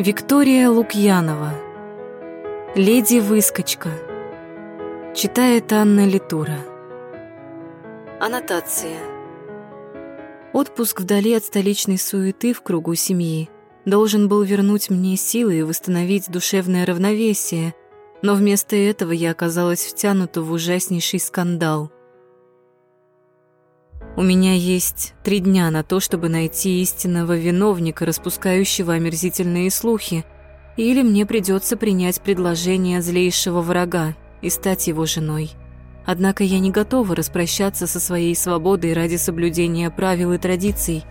Виктория Лукьянова. Леди-выскочка. Читает Анна Литура. Аннотация. Отпуск вдали от столичной суеты в кругу семьи должен был вернуть мне силы и восстановить душевное равновесие, но вместо этого я оказалась втянута в ужаснейший скандал. У меня есть три дня на то, чтобы найти истинного виновника, распускающего омерзительные слухи, или мне придется принять предложение злейшего врага и стать его женой. Однако я не готова распрощаться со своей свободой ради соблюдения правил и традиций,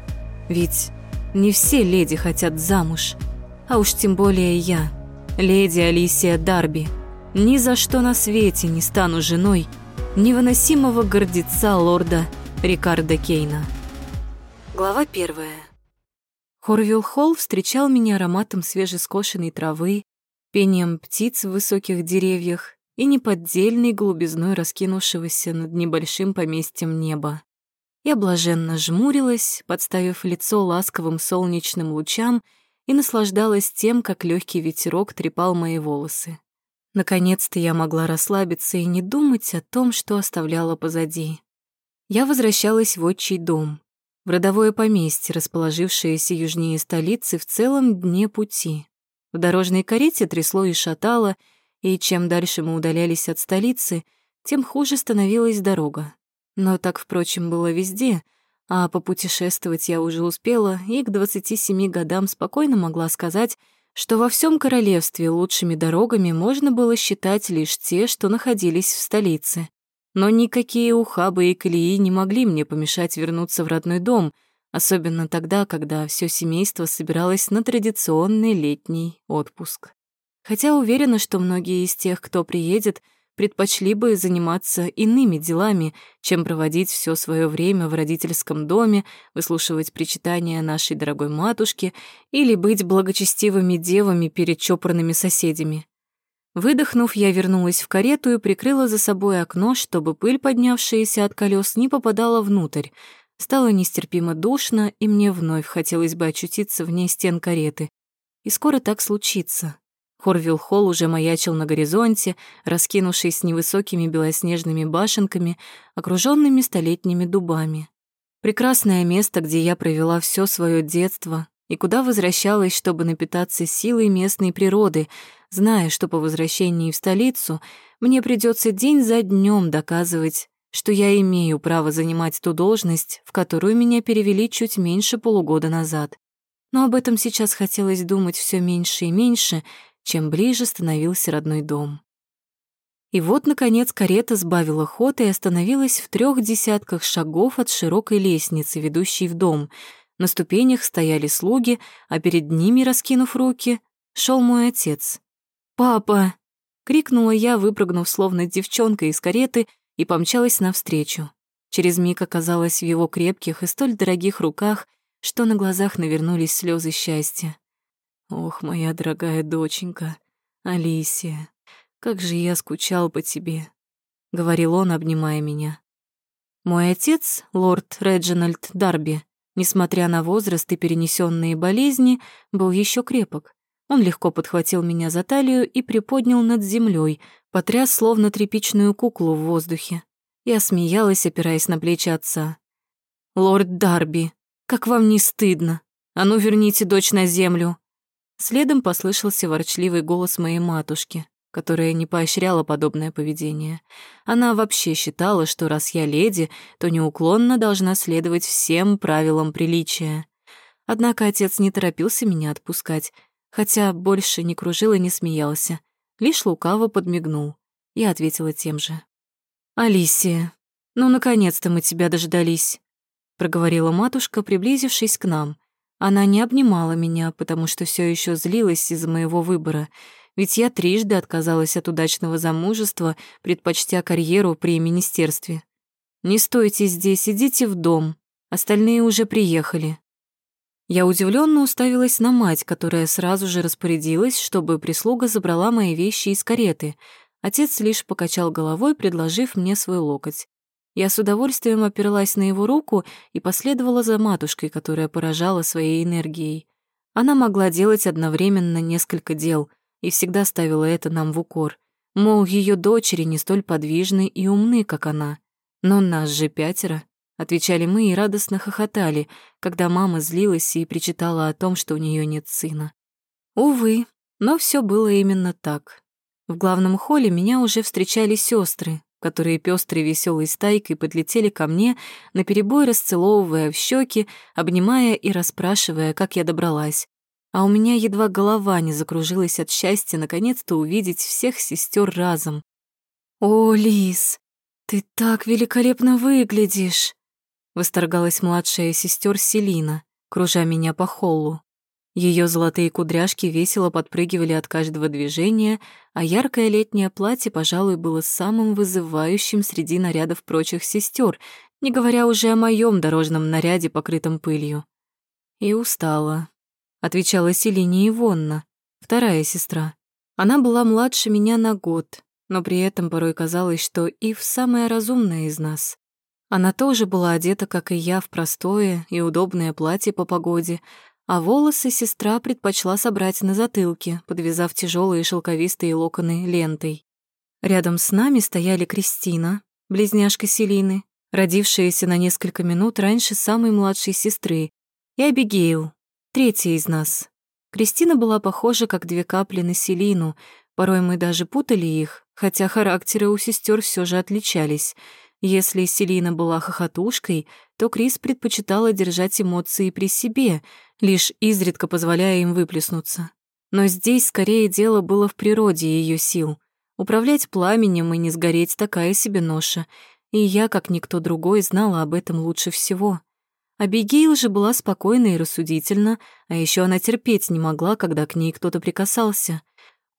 ведь не все леди хотят замуж, а уж тем более я, леди Алисия Дарби, ни за что на свете не стану женой невыносимого гордеца лорда Рикардо Кейна. Глава первая. Хорвилл Холл встречал меня ароматом свежескошенной травы, пением птиц в высоких деревьях и неподдельной голубизной раскинувшегося над небольшим поместьем неба. Я блаженно жмурилась, подставив лицо ласковым солнечным лучам и наслаждалась тем, как легкий ветерок трепал мои волосы. Наконец-то я могла расслабиться и не думать о том, что оставляла позади я возвращалась в отчий дом, в родовое поместье, расположившееся южнее столицы в целом дне пути. В дорожной карете трясло и шатало, и чем дальше мы удалялись от столицы, тем хуже становилась дорога. Но так, впрочем, было везде, а попутешествовать я уже успела и к 27 годам спокойно могла сказать, что во всем королевстве лучшими дорогами можно было считать лишь те, что находились в столице. Но никакие ухабы и колеи не могли мне помешать вернуться в родной дом, особенно тогда, когда все семейство собиралось на традиционный летний отпуск. Хотя уверена, что многие из тех, кто приедет, предпочли бы заниматься иными делами, чем проводить все свое время в родительском доме, выслушивать причитания нашей дорогой матушки или быть благочестивыми девами перед чопорными соседями. Выдохнув, я вернулась в карету и прикрыла за собой окно, чтобы пыль, поднявшаяся от колес, не попадала внутрь. Стало нестерпимо душно, и мне вновь хотелось бы очутиться вне стен кареты. И скоро так случится. Хорвилл Холл уже маячил на горизонте, раскинувшись невысокими белоснежными башенками, окруженными столетними дубами. Прекрасное место, где я провела все свое детство, и куда возвращалась, чтобы напитаться силой местной природы, зная, что по возвращении в столицу мне придется день за днем доказывать, что я имею право занимать ту должность, в которую меня перевели чуть меньше полугода назад. Но об этом сейчас хотелось думать все меньше и меньше, чем ближе становился родной дом. И вот, наконец, карета сбавила ход и остановилась в трех десятках шагов от широкой лестницы, ведущей в дом — на ступенях стояли слуги, а перед ними, раскинув руки, шел мой отец. «Папа!» — крикнула я, выпрыгнув словно девчонка из кареты, и помчалась навстречу. Через миг оказалась в его крепких и столь дорогих руках, что на глазах навернулись слезы счастья. «Ох, моя дорогая доченька, Алисия, как же я скучал по тебе», — говорил он, обнимая меня. Мой отец, лорд Реджинальд Дарби, несмотря на возраст и перенесенные болезни, был еще крепок. Он легко подхватил меня за талию и приподнял над землей, потряс словно тряпичную куклу в воздухе. Я смеялась, опираясь на плечи отца. «Лорд Дарби, как вам не стыдно? А ну верните дочь на землю!» Следом послышался ворчливый голос моей матушки которая не поощряла подобное поведение. Она вообще считала, что раз я леди, то неуклонно должна следовать всем правилам приличия. Однако отец не торопился меня отпускать, хотя больше не кружил и не смеялся, лишь лукаво подмигнул. Я ответила тем же. «Алисия, ну, наконец-то мы тебя дождались», — проговорила матушка, приблизившись к нам. Она не обнимала меня, потому что все еще злилась из-за моего выбора — ведь я трижды отказалась от удачного замужества, предпочтя карьеру при министерстве. Не стойте здесь, идите в дом. Остальные уже приехали. Я удивленно уставилась на мать, которая сразу же распорядилась, чтобы прислуга забрала мои вещи из кареты. Отец лишь покачал головой, предложив мне свой локоть. Я с удовольствием оперлась на его руку и последовала за матушкой, которая поражала своей энергией. Она могла делать одновременно несколько дел и всегда ставила это нам в укор. Мол, ее дочери не столь подвижны и умны, как она. Но нас же пятеро, отвечали мы и радостно хохотали, когда мама злилась и причитала о том, что у нее нет сына. Увы, но все было именно так. В главном холле меня уже встречали сестры, которые пестрой веселой стайкой подлетели ко мне, наперебой расцеловывая в щеки, обнимая и расспрашивая, как я добралась. А у меня едва голова не закружилась от счастья наконец-то увидеть всех сестер разом. «О, Лис, ты так великолепно выглядишь!» Восторгалась младшая сестер Селина, кружа меня по холлу. Ее золотые кудряшки весело подпрыгивали от каждого движения, а яркое летнее платье, пожалуй, было самым вызывающим среди нарядов прочих сестер, не говоря уже о моем дорожном наряде, покрытом пылью. И устала, отвечала Селине Ивонна, вторая сестра. Она была младше меня на год, но при этом порой казалось, что Ив самая разумная из нас. Она тоже была одета, как и я, в простое и удобное платье по погоде, а волосы сестра предпочла собрать на затылке, подвязав тяжелые шелковистые локоны лентой. Рядом с нами стояли Кристина, близняшка Селины, родившаяся на несколько минут раньше самой младшей сестры, и Абигейл, третья из нас. Кристина была похожа, как две капли на Селину, порой мы даже путали их, хотя характеры у сестер все же отличались — если Селина была хохотушкой, то Крис предпочитала держать эмоции при себе, лишь изредка позволяя им выплеснуться. Но здесь скорее дело было в природе ее сил. Управлять пламенем и не сгореть такая себе ноша, и я, как никто другой, знала об этом лучше всего. Абигейл же была спокойна и рассудительна, а еще она терпеть не могла, когда к ней кто-то прикасался.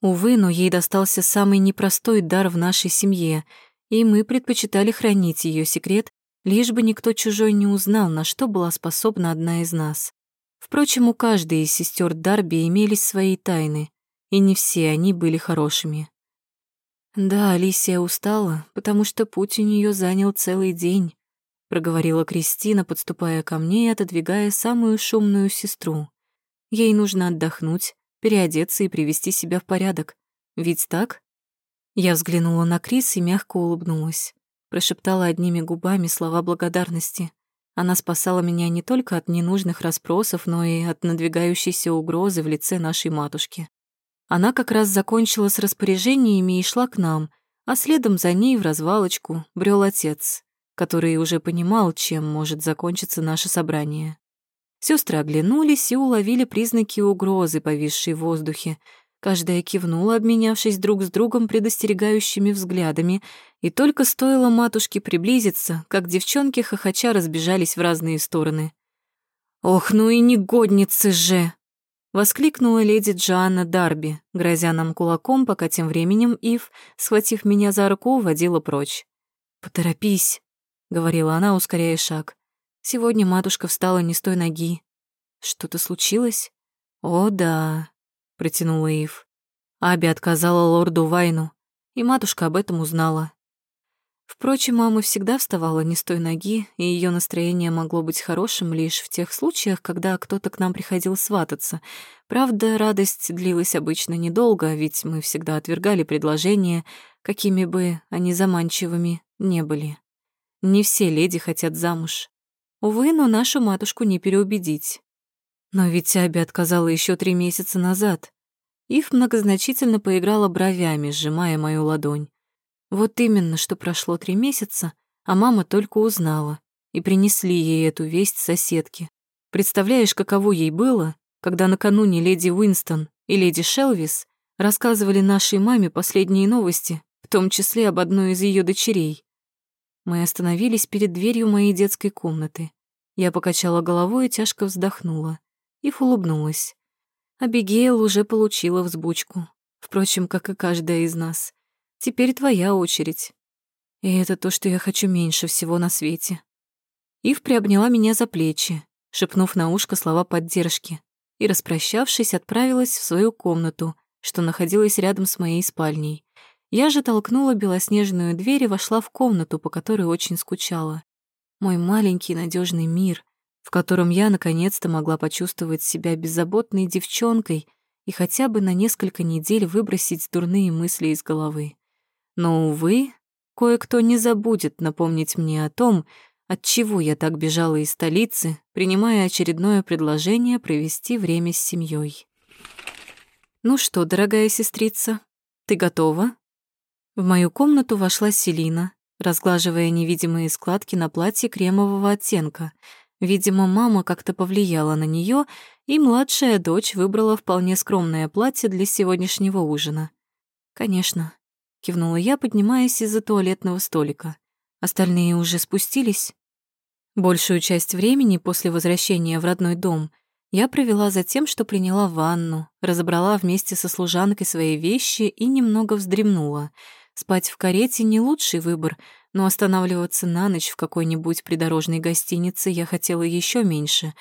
Увы, но ей достался самый непростой дар в нашей семье — и мы предпочитали хранить ее секрет, лишь бы никто чужой не узнал, на что была способна одна из нас. Впрочем, у каждой из сестер Дарби имелись свои тайны, и не все они были хорошими. «Да, Алисия устала, потому что путь у нее занял целый день», проговорила Кристина, подступая ко мне и отодвигая самую шумную сестру. «Ей нужно отдохнуть, переодеться и привести себя в порядок. Ведь так?» Я взглянула на Крис и мягко улыбнулась. Прошептала одними губами слова благодарности. Она спасала меня не только от ненужных расспросов, но и от надвигающейся угрозы в лице нашей матушки. Она как раз закончила с распоряжениями и шла к нам, а следом за ней в развалочку брел отец, который уже понимал, чем может закончиться наше собрание. Сестры оглянулись и уловили признаки угрозы, повисшей в воздухе, Каждая кивнула, обменявшись друг с другом предостерегающими взглядами, и только стоило матушке приблизиться, как девчонки хохоча разбежались в разные стороны. «Ох, ну и негодницы же!» — воскликнула леди Джоанна Дарби, грозя нам кулаком, пока тем временем Ив, схватив меня за руку, уводила прочь. «Поторопись», — говорила она, ускоряя шаг. «Сегодня матушка встала не с той ноги. Что-то случилось?» «О, да», протянула Ив. Аби отказала лорду Вайну, и матушка об этом узнала. Впрочем, мама всегда вставала не с той ноги, и ее настроение могло быть хорошим лишь в тех случаях, когда кто-то к нам приходил свататься. Правда, радость длилась обычно недолго, ведь мы всегда отвергали предложения, какими бы они заманчивыми не были. Не все леди хотят замуж. Увы, но нашу матушку не переубедить. Но ведь Аби отказала еще три месяца назад. Ив многозначительно поиграла бровями, сжимая мою ладонь. Вот именно, что прошло три месяца, а мама только узнала, и принесли ей эту весть соседки. Представляешь, каково ей было, когда накануне леди Уинстон и леди Шелвис рассказывали нашей маме последние новости, в том числе об одной из ее дочерей. Мы остановились перед дверью моей детской комнаты. Я покачала головой и тяжко вздохнула. Ив улыбнулась. Абигейл уже получила взбучку. Впрочем, как и каждая из нас. Теперь твоя очередь. И это то, что я хочу меньше всего на свете. Ив приобняла меня за плечи, шепнув на ушко слова поддержки, и, распрощавшись, отправилась в свою комнату, что находилась рядом с моей спальней. Я же толкнула белоснежную дверь и вошла в комнату, по которой очень скучала. Мой маленький надежный мир, в котором я наконец-то могла почувствовать себя беззаботной девчонкой и хотя бы на несколько недель выбросить дурные мысли из головы. Но, увы, кое-кто не забудет напомнить мне о том, от чего я так бежала из столицы, принимая очередное предложение провести время с семьей. «Ну что, дорогая сестрица, ты готова?» В мою комнату вошла Селина, разглаживая невидимые складки на платье кремового оттенка. Видимо, мама как-то повлияла на нее, и младшая дочь выбрала вполне скромное платье для сегодняшнего ужина. «Конечно», — кивнула я, поднимаясь из-за туалетного столика. «Остальные уже спустились?» Большую часть времени после возвращения в родной дом я провела за тем, что приняла ванну, разобрала вместе со служанкой свои вещи и немного вздремнула — Спать в карете не лучший выбор, но останавливаться на ночь в какой-нибудь придорожной гостинице я хотела еще меньше,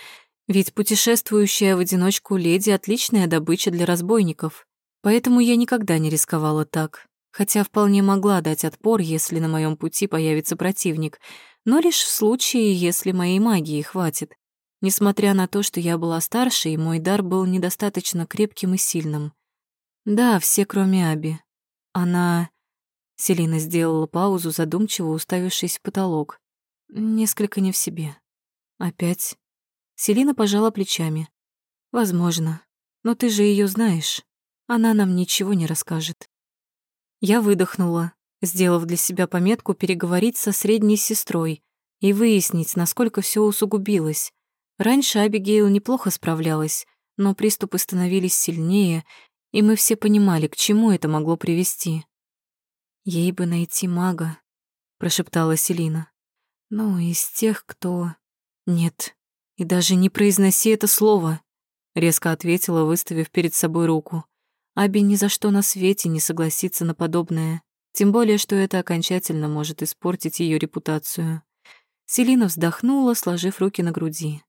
ведь путешествующая в одиночку леди — отличная добыча для разбойников. Поэтому я никогда не рисковала так, хотя вполне могла дать отпор, если на моем пути появится противник, но лишь в случае, если моей магии хватит. Несмотря на то, что я была старше, и мой дар был недостаточно крепким и сильным. Да, все, кроме Аби. Она... Селина сделала паузу, задумчиво уставившись в потолок. Несколько не в себе. Опять. Селина пожала плечами. Возможно. Но ты же ее знаешь. Она нам ничего не расскажет. Я выдохнула, сделав для себя пометку переговорить со средней сестрой и выяснить, насколько все усугубилось. Раньше Абигейл неплохо справлялась, но приступы становились сильнее, и мы все понимали, к чему это могло привести. Ей бы найти мага, прошептала Селина. Ну, из тех, кто... Нет, и даже не произноси это слово, резко ответила, выставив перед собой руку. Аби ни за что на свете не согласится на подобное, тем более, что это окончательно может испортить ее репутацию. Селина вздохнула, сложив руки на груди.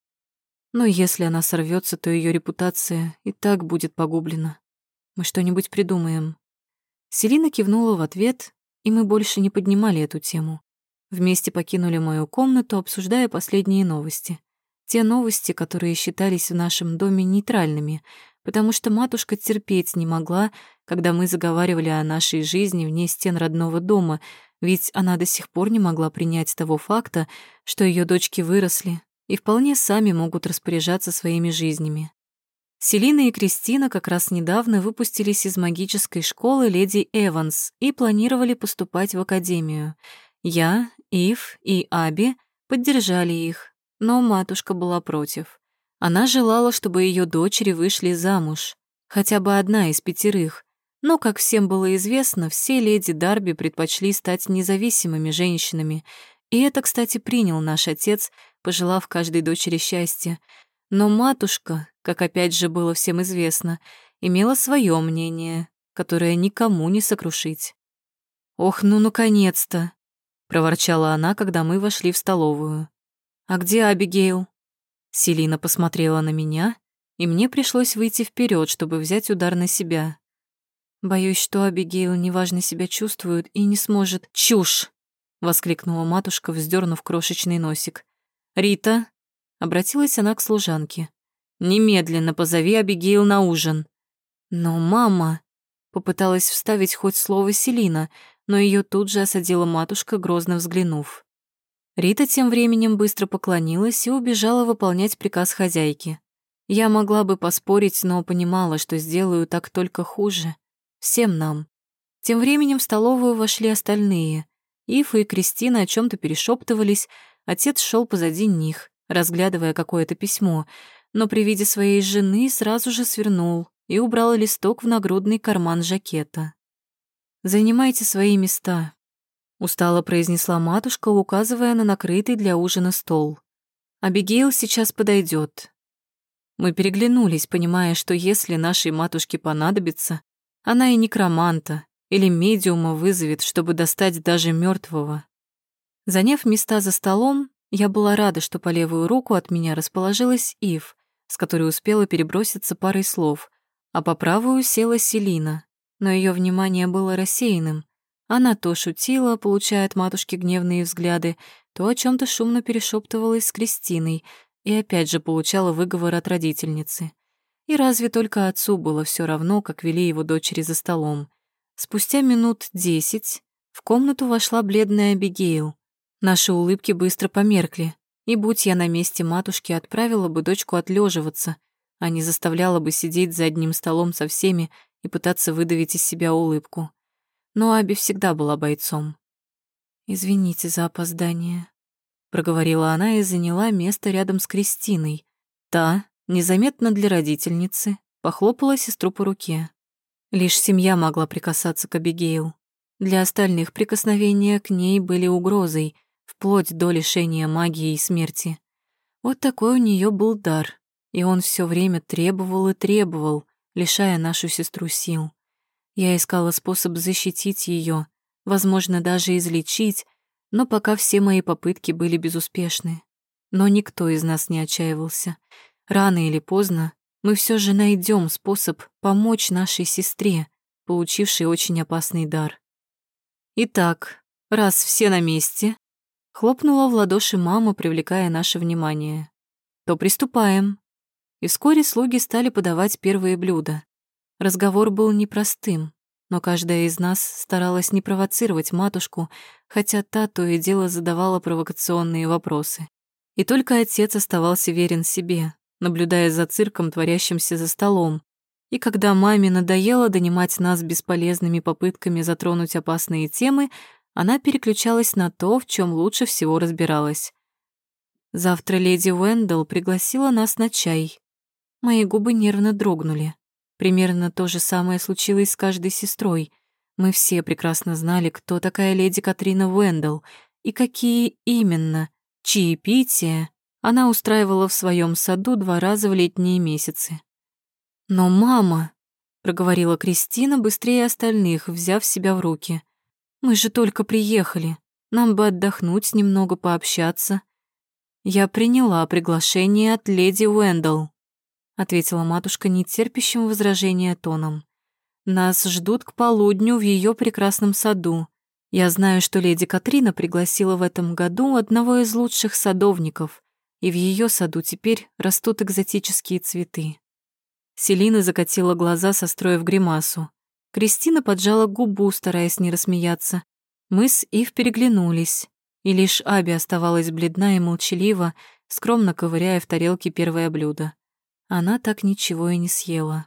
Но если она сорвется, то ее репутация и так будет погублена. Мы что-нибудь придумаем. Селина кивнула в ответ, и мы больше не поднимали эту тему. Вместе покинули мою комнату, обсуждая последние новости. Те новости, которые считались в нашем доме нейтральными, потому что матушка терпеть не могла, когда мы заговаривали о нашей жизни вне стен родного дома, ведь она до сих пор не могла принять того факта, что ее дочки выросли и вполне сами могут распоряжаться своими жизнями. Селина и Кристина как раз недавно выпустились из магической школы леди Эванс и планировали поступать в академию. Я, Ив и Аби поддержали их, но матушка была против. Она желала, чтобы ее дочери вышли замуж, хотя бы одна из пятерых. Но, как всем было известно, все леди Дарби предпочли стать независимыми женщинами, и это, кстати, принял наш отец, пожелав каждой дочери счастья. Но матушка, как опять же было всем известно, имела свое мнение, которое никому не сокрушить. «Ох, ну наконец-то!» — проворчала она, когда мы вошли в столовую. «А где Абигейл?» Селина посмотрела на меня, и мне пришлось выйти вперед, чтобы взять удар на себя. «Боюсь, что Абигейл неважно себя чувствует и не сможет...» «Чушь!» — воскликнула матушка, вздернув крошечный носик. «Рита, Обратилась она к служанке. «Немедленно позови Абигейл на ужин». «Но мама...» Попыталась вставить хоть слово Селина, но ее тут же осадила матушка, грозно взглянув. Рита тем временем быстро поклонилась и убежала выполнять приказ хозяйки. Я могла бы поспорить, но понимала, что сделаю так только хуже. Всем нам. Тем временем в столовую вошли остальные. Ифа и Кристина о чем то перешептывались, отец шел позади них разглядывая какое-то письмо, но при виде своей жены сразу же свернул и убрал листок в нагрудный карман жакета. «Занимайте свои места», — устало произнесла матушка, указывая на накрытый для ужина стол. «Абигейл сейчас подойдет. Мы переглянулись, понимая, что если нашей матушке понадобится, она и некроманта или медиума вызовет, чтобы достать даже мертвого. Заняв места за столом, я была рада, что по левую руку от меня расположилась Ив, с которой успела переброситься парой слов, а по правую села Селина, но ее внимание было рассеянным. Она то шутила, получая от матушки гневные взгляды, то о чем то шумно перешептывалась с Кристиной, и опять же получала выговор от родительницы. И разве только отцу было все равно, как вели его дочери за столом. Спустя минут десять в комнату вошла бледная Абигейл. Наши улыбки быстро померкли, и будь я на месте матушки, отправила бы дочку отлеживаться, а не заставляла бы сидеть за одним столом со всеми и пытаться выдавить из себя улыбку. Но Аби всегда была бойцом. «Извините за опоздание», — проговорила она и заняла место рядом с Кристиной. Та, незаметно для родительницы, похлопала сестру по руке. Лишь семья могла прикасаться к Абигейл. Для остальных прикосновения к ней были угрозой, вплоть до лишения магии и смерти. Вот такой у нее был дар, и он все время требовал и требовал, лишая нашу сестру сил. Я искала способ защитить ее, возможно, даже излечить, но пока все мои попытки были безуспешны. Но никто из нас не отчаивался. Рано или поздно мы все же найдем способ помочь нашей сестре, получившей очень опасный дар. «Итак, раз все на месте», — хлопнула в ладоши мама, привлекая наше внимание, «то приступаем». И вскоре слуги стали подавать первые блюда. Разговор был непростым, но каждая из нас старалась не провоцировать матушку, хотя та то и дело задавала провокационные вопросы. И только отец оставался верен себе, наблюдая за цирком, творящимся за столом, и когда маме надоело донимать нас бесполезными попытками затронуть опасные темы, она переключалась на то, в чем лучше всего разбиралась. Завтра леди Уэндалл пригласила нас на чай. Мои губы нервно дрогнули. Примерно то же самое случилось с каждой сестрой. Мы все прекрасно знали, кто такая леди Катрина Уэндалл и какие именно чаепития она устраивала в своем саду два раза в летние месяцы. «Но мама...» — проговорила Кристина быстрее остальных, взяв себя в руки. «Мы же только приехали. Нам бы отдохнуть, немного пообщаться». «Я приняла приглашение от леди Уэндалл», — ответила матушка нетерпящим возражения тоном. «Нас ждут к полудню в ее прекрасном саду. Я знаю, что леди Катрина пригласила в этом году одного из лучших садовников, и в ее саду теперь растут экзотические цветы. Селина закатила глаза, состроив гримасу. Кристина поджала губу, стараясь не рассмеяться. Мы с Ив переглянулись, и лишь Аби оставалась бледна и молчалива, скромно ковыряя в тарелке первое блюдо. Она так ничего и не съела.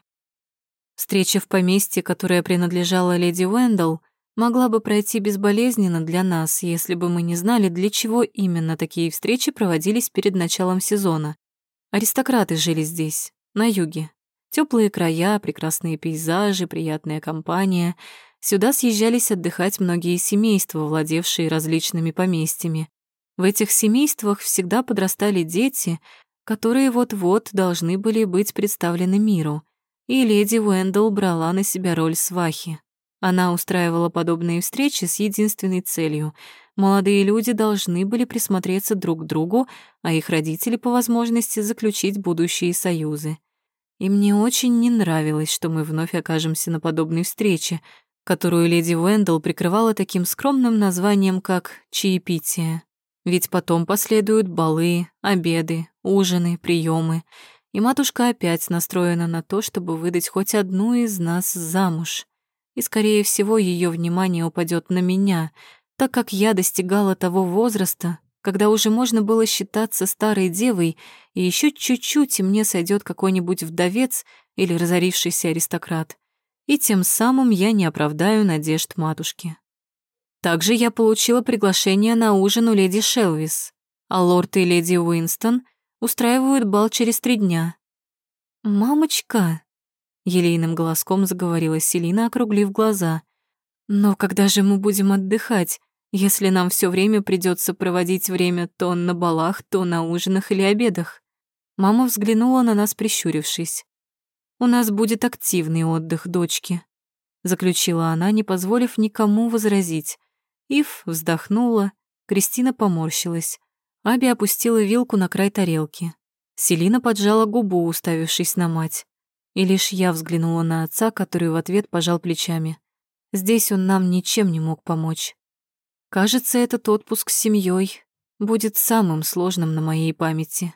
Встреча в поместье, которое принадлежало леди Уэндалл, могла бы пройти безболезненно для нас, если бы мы не знали, для чего именно такие встречи проводились перед началом сезона. Аристократы жили здесь, на юге, Теплые края, прекрасные пейзажи, приятная компания. Сюда съезжались отдыхать многие семейства, владевшие различными поместьями. В этих семействах всегда подрастали дети, которые вот-вот должны были быть представлены миру. И леди Уэндалл брала на себя роль свахи. Она устраивала подобные встречи с единственной целью. Молодые люди должны были присмотреться друг к другу, а их родители по возможности заключить будущие союзы и мне очень не нравилось, что мы вновь окажемся на подобной встрече, которую леди Уэндалл прикрывала таким скромным названием, как «чаепитие». Ведь потом последуют балы, обеды, ужины, приемы, и матушка опять настроена на то, чтобы выдать хоть одну из нас замуж. И, скорее всего, ее внимание упадет на меня, так как я достигала того возраста, когда уже можно было считаться старой девой, и еще чуть-чуть, и мне сойдет какой-нибудь вдовец или разорившийся аристократ. И тем самым я не оправдаю надежд матушки. Также я получила приглашение на ужин у леди Шелвис, а лорд и леди Уинстон устраивают бал через три дня. «Мамочка!» — елейным голоском заговорила Селина, округлив глаза. «Но когда же мы будем отдыхать? Если нам все время придется проводить время то на балах, то на ужинах или обедах. Мама взглянула на нас, прищурившись. «У нас будет активный отдых, дочки», — заключила она, не позволив никому возразить. Ив вздохнула, Кристина поморщилась. Аби опустила вилку на край тарелки. Селина поджала губу, уставившись на мать. И лишь я взглянула на отца, который в ответ пожал плечами. Здесь он нам ничем не мог помочь. Кажется, этот отпуск с семьей будет самым сложным на моей памяти.